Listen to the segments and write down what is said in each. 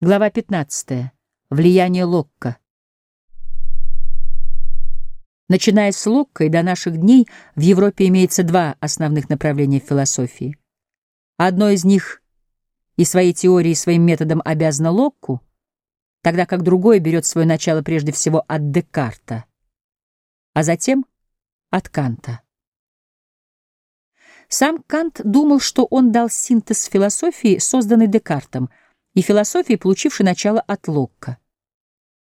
Глава 15. Влияние Локка. Начиная с Локка и до наших дней в Европе имеется два основных направления философии. Одно из них и своей теорией, и своим методом обязано Локку, тогда как другое берет свое начало прежде всего от Декарта, а затем от Канта. Сам Кант думал, что он дал синтез философии, созданный Декартом — и философии, получившей начало от Локка.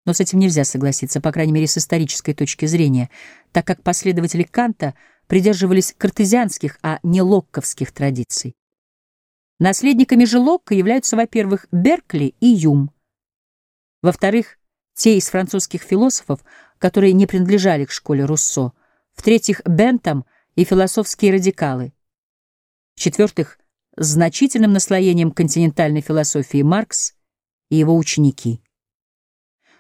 Но с этим нельзя согласиться, по крайней мере, с исторической точки зрения, так как последователи Канта придерживались картезианских, а не локковских традиций. Наследниками же Локка являются, во-первых, Беркли и Юм, во-вторых, те из французских философов, которые не принадлежали к школе Руссо, в-третьих, Бентам и философские радикалы, в-четвертых, значительным наслоением континентальной философии Маркс и его ученики.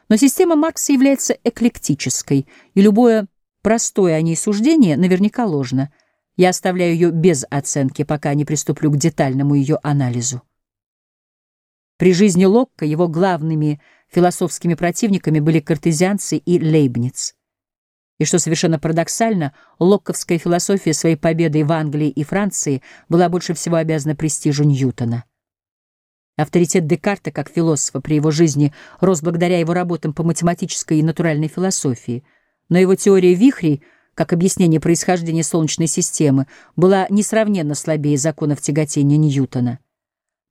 Но система Маркса является эклектической, и любое простое о ней суждение наверняка ложно. Я оставляю ее без оценки, пока не приступлю к детальному ее анализу. При жизни Локка его главными философскими противниками были картезианцы и Лейбниц. И что совершенно парадоксально, локковская философия своей победой в Англии и Франции была больше всего обязана престижу Ньютона. Авторитет Декарта как философа при его жизни рос благодаря его работам по математической и натуральной философии, но его теория вихрей, как объяснение происхождения Солнечной системы, была несравненно слабее законов тяготения Ньютона.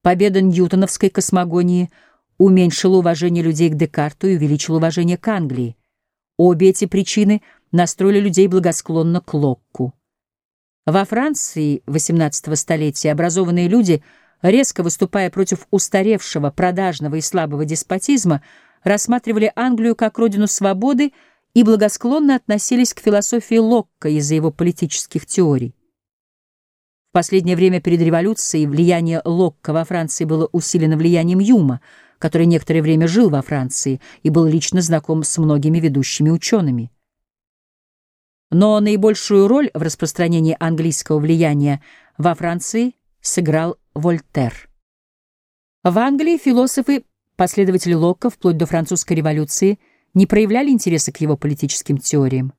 Победа ньютоновской космогонии уменьшила уважение людей к Декарту и увеличила уважение к Англии. Обе эти причины — настроили людей благосклонно к Локку. Во Франции XVIII столетия образованные люди, резко выступая против устаревшего, продажного и слабого деспотизма, рассматривали Англию как родину свободы и благосклонно относились к философии Локка из-за его политических теорий. В последнее время перед революцией влияние Локка во Франции было усилено влиянием Юма, который некоторое время жил во Франции и был лично знаком с многими ведущими учеными. Но наибольшую роль в распространении английского влияния во Франции сыграл Вольтер. В Англии философы, последователи Локка, вплоть до французской революции, не проявляли интереса к его политическим теориям.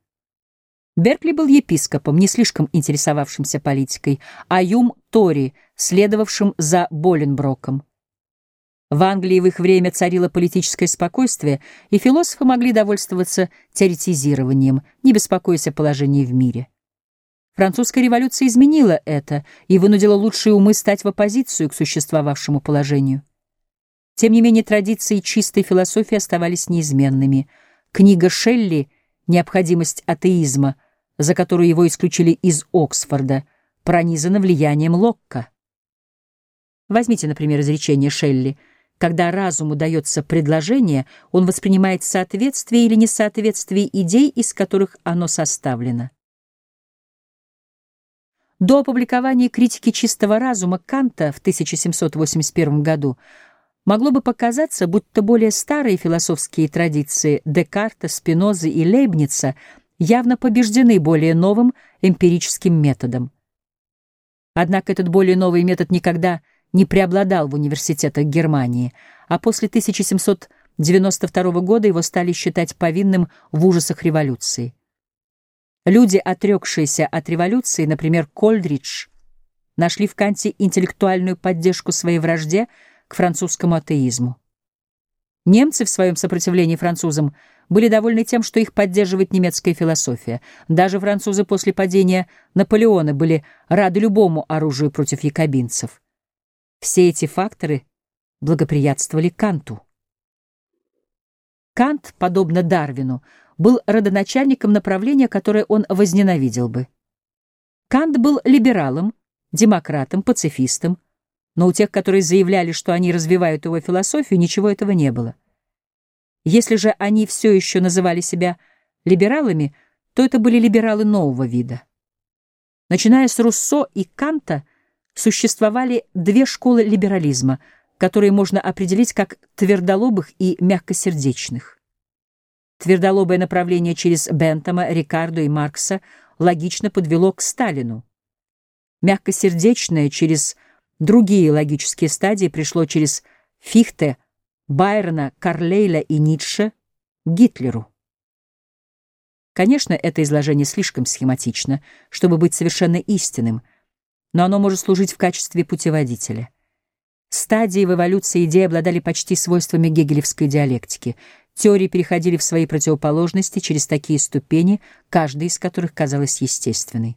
Беркли был епископом, не слишком интересовавшимся политикой, а Юм — Тори, следовавшим за Боленброком. В Англии в их время царило политическое спокойствие, и философы могли довольствоваться теоретизированием, не беспокоясь о положении в мире. Французская революция изменила это и вынудила лучшие умы стать в оппозицию к существовавшему положению. Тем не менее, традиции чистой философии оставались неизменными. Книга Шелли «Необходимость атеизма», за которую его исключили из Оксфорда, пронизана влиянием Локка. Возьмите, например, изречение Шелли — когда разуму дается предложение, он воспринимает соответствие или несоответствие идей, из которых оно составлено. До опубликования критики чистого разума Канта в 1781 году могло бы показаться, будто более старые философские традиции Декарта, Спинозы и Лейбница явно побеждены более новым эмпирическим методом. Однако этот более новый метод никогда не преобладал в университетах Германии, а после 1792 года его стали считать повинным в ужасах революции. Люди, отрекшиеся от революции, например, Кольдридж, нашли в Канте интеллектуальную поддержку своей вражде к французскому атеизму. Немцы в своем сопротивлении французам были довольны тем, что их поддерживает немецкая философия. Даже французы после падения Наполеона были рады любому оружию против якобинцев. Все эти факторы благоприятствовали Канту. Кант, подобно Дарвину, был родоначальником направления, которое он возненавидел бы. Кант был либералом, демократом, пацифистом, но у тех, которые заявляли, что они развивают его философию, ничего этого не было. Если же они все еще называли себя либералами, то это были либералы нового вида. Начиная с Руссо и Канта, существовали две школы либерализма, которые можно определить как твердолобых и мягкосердечных. Твердолобое направление через Бентама, Рикардо и Маркса логично подвело к Сталину. Мягкосердечное через другие логические стадии пришло через Фихте, Байрона, Карлейля и Ницше к Гитлеру. Конечно, это изложение слишком схематично, чтобы быть совершенно истинным, но оно может служить в качестве путеводителя. Стадии в эволюции идей обладали почти свойствами гегелевской диалектики. Теории переходили в свои противоположности через такие ступени, каждая из которых казалась естественной.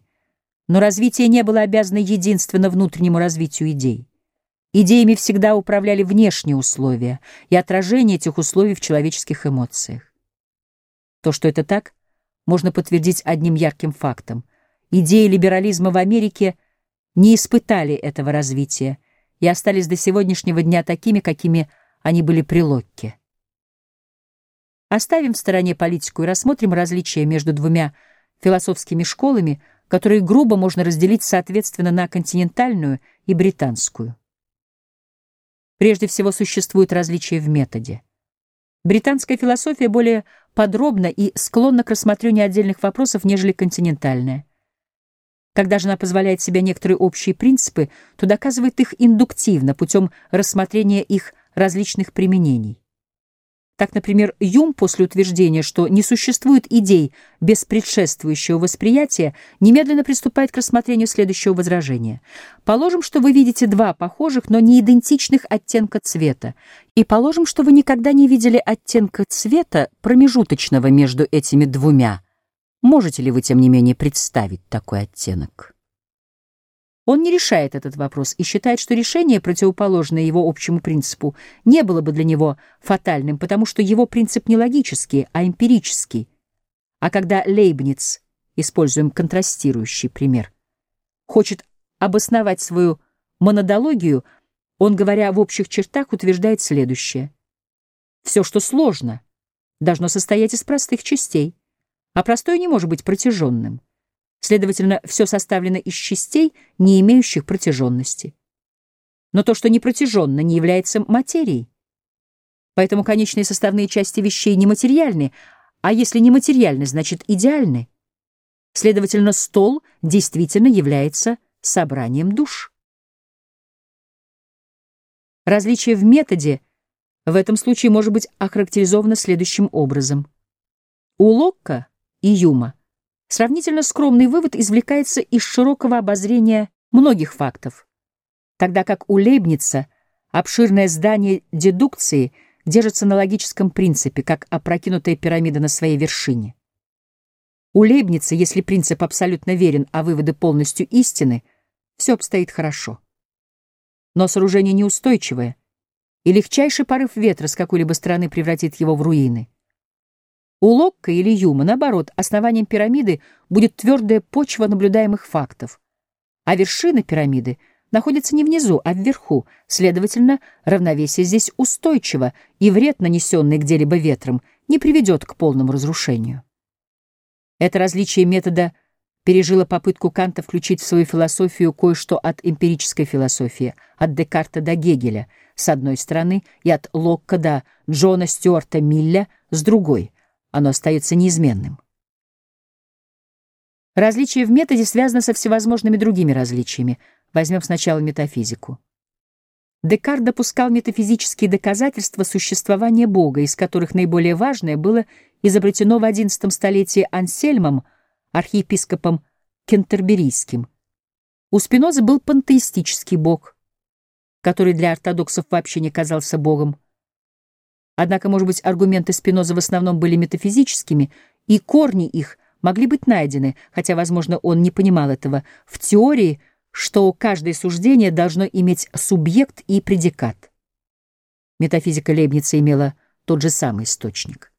Но развитие не было обязано единственно внутреннему развитию идей. Идеями всегда управляли внешние условия и отражение этих условий в человеческих эмоциях. То, что это так, можно подтвердить одним ярким фактом. Идеи либерализма в Америке не испытали этого развития и остались до сегодняшнего дня такими, какими они были при Локке. Оставим в стороне политику и рассмотрим различия между двумя философскими школами, которые грубо можно разделить соответственно на континентальную и британскую. Прежде всего, существует различие в методе. Британская философия более подробна и склонна к рассмотрению отдельных вопросов, нежели континентальная. Когда же она позволяет себе некоторые общие принципы, то доказывает их индуктивно, путем рассмотрения их различных применений. Так, например, Юм после утверждения, что не существует идей без предшествующего восприятия, немедленно приступает к рассмотрению следующего возражения. Положим, что вы видите два похожих, но не идентичных оттенка цвета, и положим, что вы никогда не видели оттенка цвета промежуточного между этими двумя. Можете ли вы, тем не менее, представить такой оттенок? Он не решает этот вопрос и считает, что решение, противоположное его общему принципу, не было бы для него фатальным, потому что его принцип не логический, а эмпирический. А когда Лейбниц, используем контрастирующий пример, хочет обосновать свою монодологию, он, говоря в общих чертах, утверждает следующее. Все, что сложно, должно состоять из простых частей, а простое не может быть протяженным. Следовательно, все составлено из частей, не имеющих протяженности. Но то, что не протяженно, не является материей. Поэтому конечные составные части вещей нематериальны, а если нематериальны, значит идеальны. Следовательно, стол действительно является собранием душ. Различие в методе в этом случае может быть охарактеризовано следующим образом. У Локка и Юма Сравнительно скромный вывод извлекается из широкого обозрения многих фактов, тогда как у Лейбница обширное здание дедукции держится на логическом принципе, как опрокинутая пирамида на своей вершине. У Лейбница, если принцип абсолютно верен, а выводы полностью истины, все обстоит хорошо. Но сооружение неустойчивое, и легчайший порыв ветра с какой-либо стороны превратит его в руины. У Локка или Юма, наоборот, основанием пирамиды будет твердая почва наблюдаемых фактов, а вершина пирамиды находится не внизу, а вверху, следовательно, равновесие здесь устойчиво, и вред, нанесенный где-либо ветром, не приведет к полному разрушению. Это различие метода пережило попытку Канта включить в свою философию кое-что от эмпирической философии, от Декарта до Гегеля, с одной стороны, и от Локка до Джона Стюарта Милля с другой — оно остается неизменным. Различие в методе связано со всевозможными другими различиями. Возьмем сначала метафизику. Декарт допускал метафизические доказательства существования Бога, из которых наиболее важное было изобретено в XI столетии Ансельмом, архиепископом Кентерберийским. У Спиноза был пантеистический Бог, который для ортодоксов вообще не казался Богом. Однако, может быть, аргументы Спиноза в основном были метафизическими, и корни их могли быть найдены, хотя, возможно, он не понимал этого, в теории, что каждое суждение должно иметь субъект и предикат. Метафизика Лейбница имела тот же самый источник.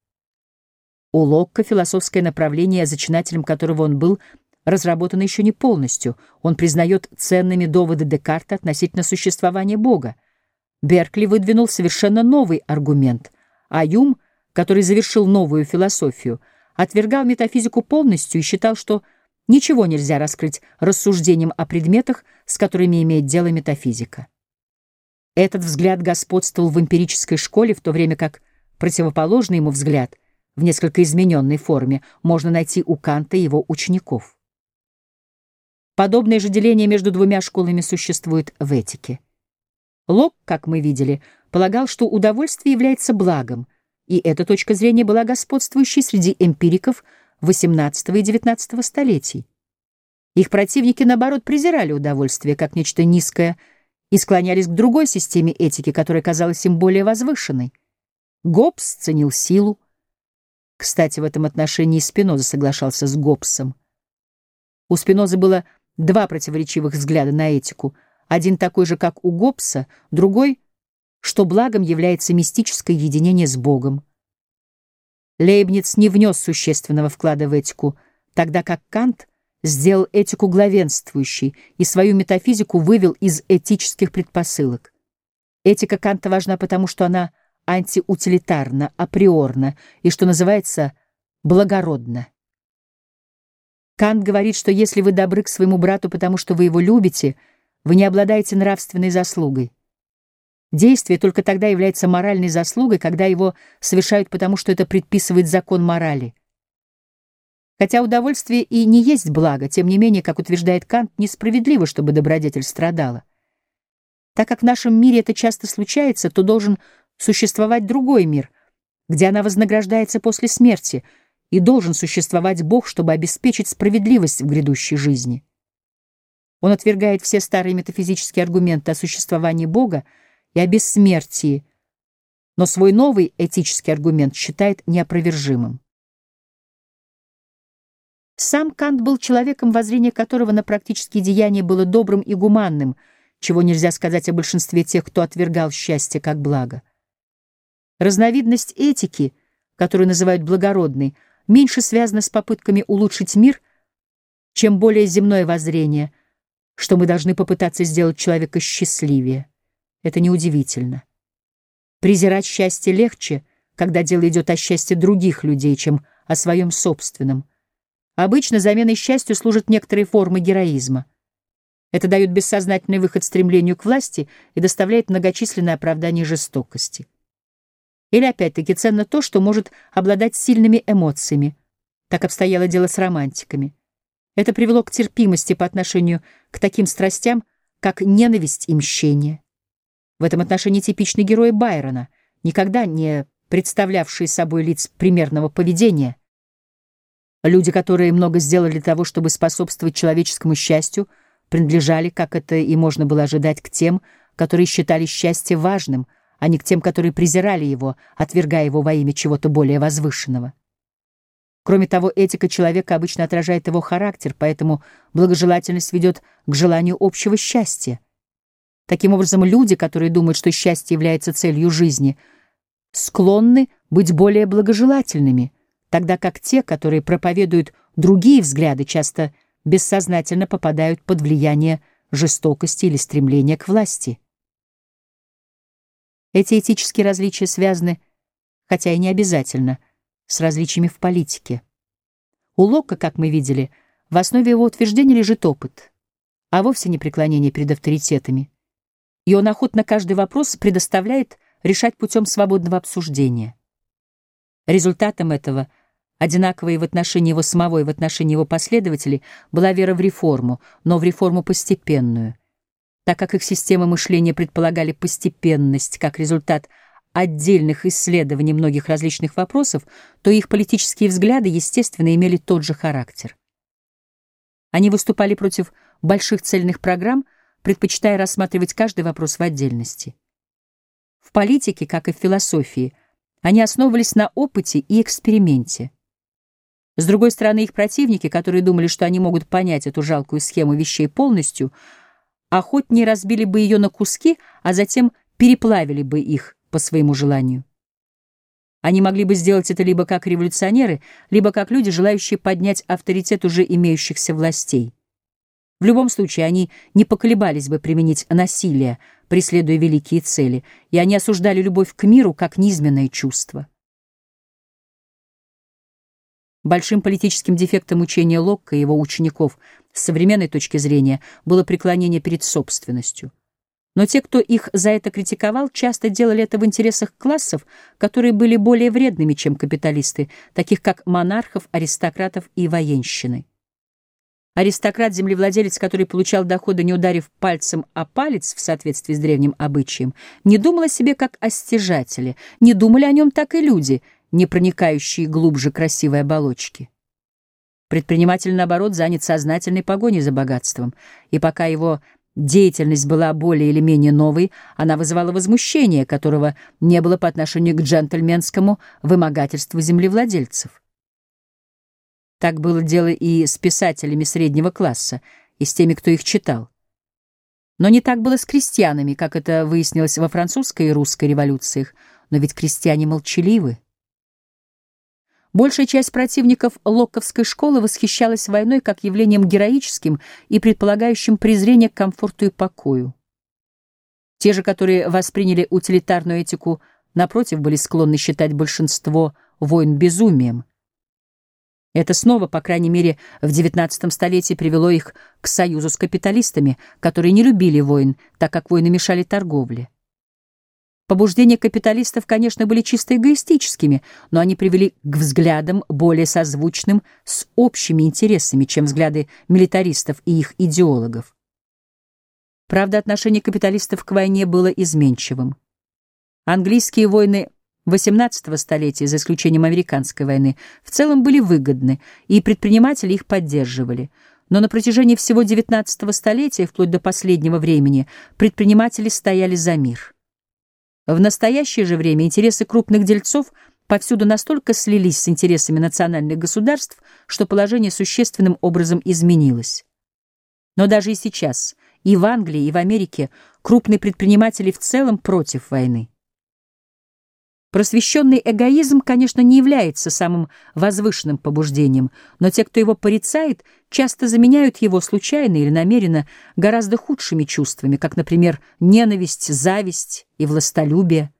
У Локка философское направление, зачинателем которого он был, разработано еще не полностью. Он признает ценными доводы Декарта относительно существования Бога. Беркли выдвинул совершенно новый аргумент, а Юм, который завершил новую философию, отвергал метафизику полностью и считал, что ничего нельзя раскрыть рассуждением о предметах, с которыми имеет дело метафизика. Этот взгляд господствовал в эмпирической школе, в то время как противоположный ему взгляд в несколько измененной форме можно найти у Канта и его учеников. Подобное же деление между двумя школами существует в этике. Лок, как мы видели, полагал, что удовольствие является благом, и эта точка зрения была господствующей среди эмпириков XVIII и XIX столетий. Их противники, наоборот, презирали удовольствие как нечто низкое и склонялись к другой системе этики, которая казалась им более возвышенной. Гоббс ценил силу. Кстати, в этом отношении Спиноза соглашался с Гоббсом. У Спинозы было два противоречивых взгляда на этику. Один такой же, как у Гоббса, другой, что благом является мистическое единение с Богом. Лейбниц не внес существенного вклада в этику, тогда как Кант сделал этику главенствующей и свою метафизику вывел из этических предпосылок. Этика Канта важна потому, что она антиутилитарна, априорна и, что называется, благородна. Кант говорит, что если вы добры к своему брату, потому что вы его любите, вы не обладаете нравственной заслугой. Действие только тогда является моральной заслугой, когда его совершают потому, что это предписывает закон морали. Хотя удовольствие и не есть благо, тем не менее, как утверждает Кант, несправедливо, чтобы добродетель страдала. Так как в нашем мире это часто случается, то должен существовать другой мир, где она вознаграждается после смерти — и должен существовать Бог, чтобы обеспечить справедливость в грядущей жизни. Он отвергает все старые метафизические аргументы о существовании Бога и о бессмертии, но свой новый этический аргумент считает неопровержимым. Сам Кант был человеком, воззрение которого на практические деяния было добрым и гуманным, чего нельзя сказать о большинстве тех, кто отвергал счастье как благо. Разновидность этики, которую называют благородной, меньше связано с попытками улучшить мир, чем более земное воззрение, что мы должны попытаться сделать человека счастливее. Это неудивительно. Презирать счастье легче, когда дело идет о счастье других людей, чем о своем собственном. Обычно заменой счастью служат некоторые формы героизма. Это дает бессознательный выход стремлению к власти и доставляет многочисленное оправдание жестокости. Или опять-таки ценно то, что может обладать сильными эмоциями. Так обстояло дело с романтиками. Это привело к терпимости по отношению к таким страстям, как ненависть и мщение. В этом отношении типичный герой Байрона, никогда не представлявшие собой лиц примерного поведения. Люди, которые много сделали для того, чтобы способствовать человеческому счастью, принадлежали, как это и можно было ожидать, к тем, которые считали счастье важным — а не к тем, которые презирали его, отвергая его во имя чего-то более возвышенного. Кроме того, этика человека обычно отражает его характер, поэтому благожелательность ведет к желанию общего счастья. Таким образом, люди, которые думают, что счастье является целью жизни, склонны быть более благожелательными, тогда как те, которые проповедуют другие взгляды, часто бессознательно попадают под влияние жестокости или стремления к власти. Эти этические различия связаны, хотя и не обязательно, с различиями в политике. У Лока, как мы видели, в основе его утверждения лежит опыт, а вовсе не преклонение перед авторитетами. И он охотно каждый вопрос предоставляет решать путем свободного обсуждения. Результатом этого, одинаково и в отношении его самого, и в отношении его последователей, была вера в реформу, но в реформу постепенную — так как их системы мышления предполагали постепенность как результат отдельных исследований многих различных вопросов, то их политические взгляды, естественно, имели тот же характер. Они выступали против больших цельных программ, предпочитая рассматривать каждый вопрос в отдельности. В политике, как и в философии, они основывались на опыте и эксперименте. С другой стороны, их противники, которые думали, что они могут понять эту жалкую схему вещей полностью, охотнее разбили бы ее на куски, а затем переплавили бы их по своему желанию. Они могли бы сделать это либо как революционеры, либо как люди, желающие поднять авторитет уже имеющихся властей. В любом случае, они не поколебались бы применить насилие, преследуя великие цели, и они осуждали любовь к миру как низменное чувство. Большим политическим дефектом учения Локка и его учеников с современной точки зрения было преклонение перед собственностью. Но те, кто их за это критиковал, часто делали это в интересах классов, которые были более вредными, чем капиталисты, таких как монархов, аристократов и военщины. Аристократ-землевладелец, который получал доходы, не ударив пальцем о палец в соответствии с древним обычаем, не думал о себе как о стяжателе, не думали о нем так и люди, не проникающие глубже красивой оболочки. Предприниматель, наоборот, занят сознательной погоней за богатством, и пока его деятельность была более или менее новой, она вызывала возмущение, которого не было по отношению к джентльменскому вымогательству землевладельцев. Так было дело и с писателями среднего класса, и с теми, кто их читал. Но не так было с крестьянами, как это выяснилось во французской и русской революциях, но ведь крестьяне молчаливы. Большая часть противников Локковской школы восхищалась войной как явлением героическим и предполагающим презрение к комфорту и покою. Те же, которые восприняли утилитарную этику, напротив, были склонны считать большинство войн безумием. Это снова, по крайней мере, в XIX столетии привело их к союзу с капиталистами, которые не любили войн, так как войны мешали торговле. Побуждения капиталистов, конечно, были чисто эгоистическими, но они привели к взглядам более созвучным с общими интересами, чем взгляды милитаристов и их идеологов. Правда, отношение капиталистов к войне было изменчивым. Английские войны XVIII столетия, за исключением американской войны, в целом были выгодны, и предприниматели их поддерживали. Но на протяжении всего XIX столетия, вплоть до последнего времени, предприниматели стояли за мир. В настоящее же время интересы крупных дельцов повсюду настолько слились с интересами национальных государств, что положение существенным образом изменилось. Но даже и сейчас, и в Англии, и в Америке крупные предприниматели в целом против войны. Просвещенный эгоизм, конечно, не является самым возвышенным побуждением, но те, кто его порицает, часто заменяют его случайно или намеренно гораздо худшими чувствами, как, например, ненависть, зависть и властолюбие.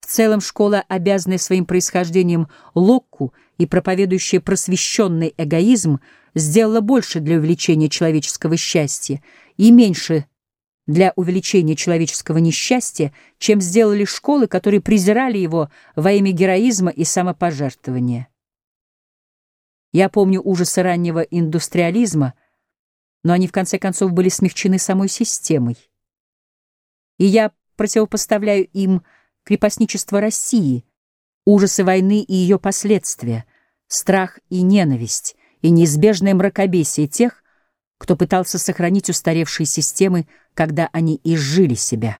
В целом школа, обязанная своим происхождением Локку и проповедующая просвещенный эгоизм, сделала больше для увеличения человеческого счастья и меньше для увеличения человеческого несчастья, чем сделали школы, которые презирали его во имя героизма и самопожертвования. Я помню ужасы раннего индустриализма, но они в конце концов были смягчены самой системой. И я противопоставляю им крепостничество России, ужасы войны и ее последствия, страх и ненависть, и неизбежное мракобесие тех, кто пытался сохранить устаревшие системы, когда они изжили себя.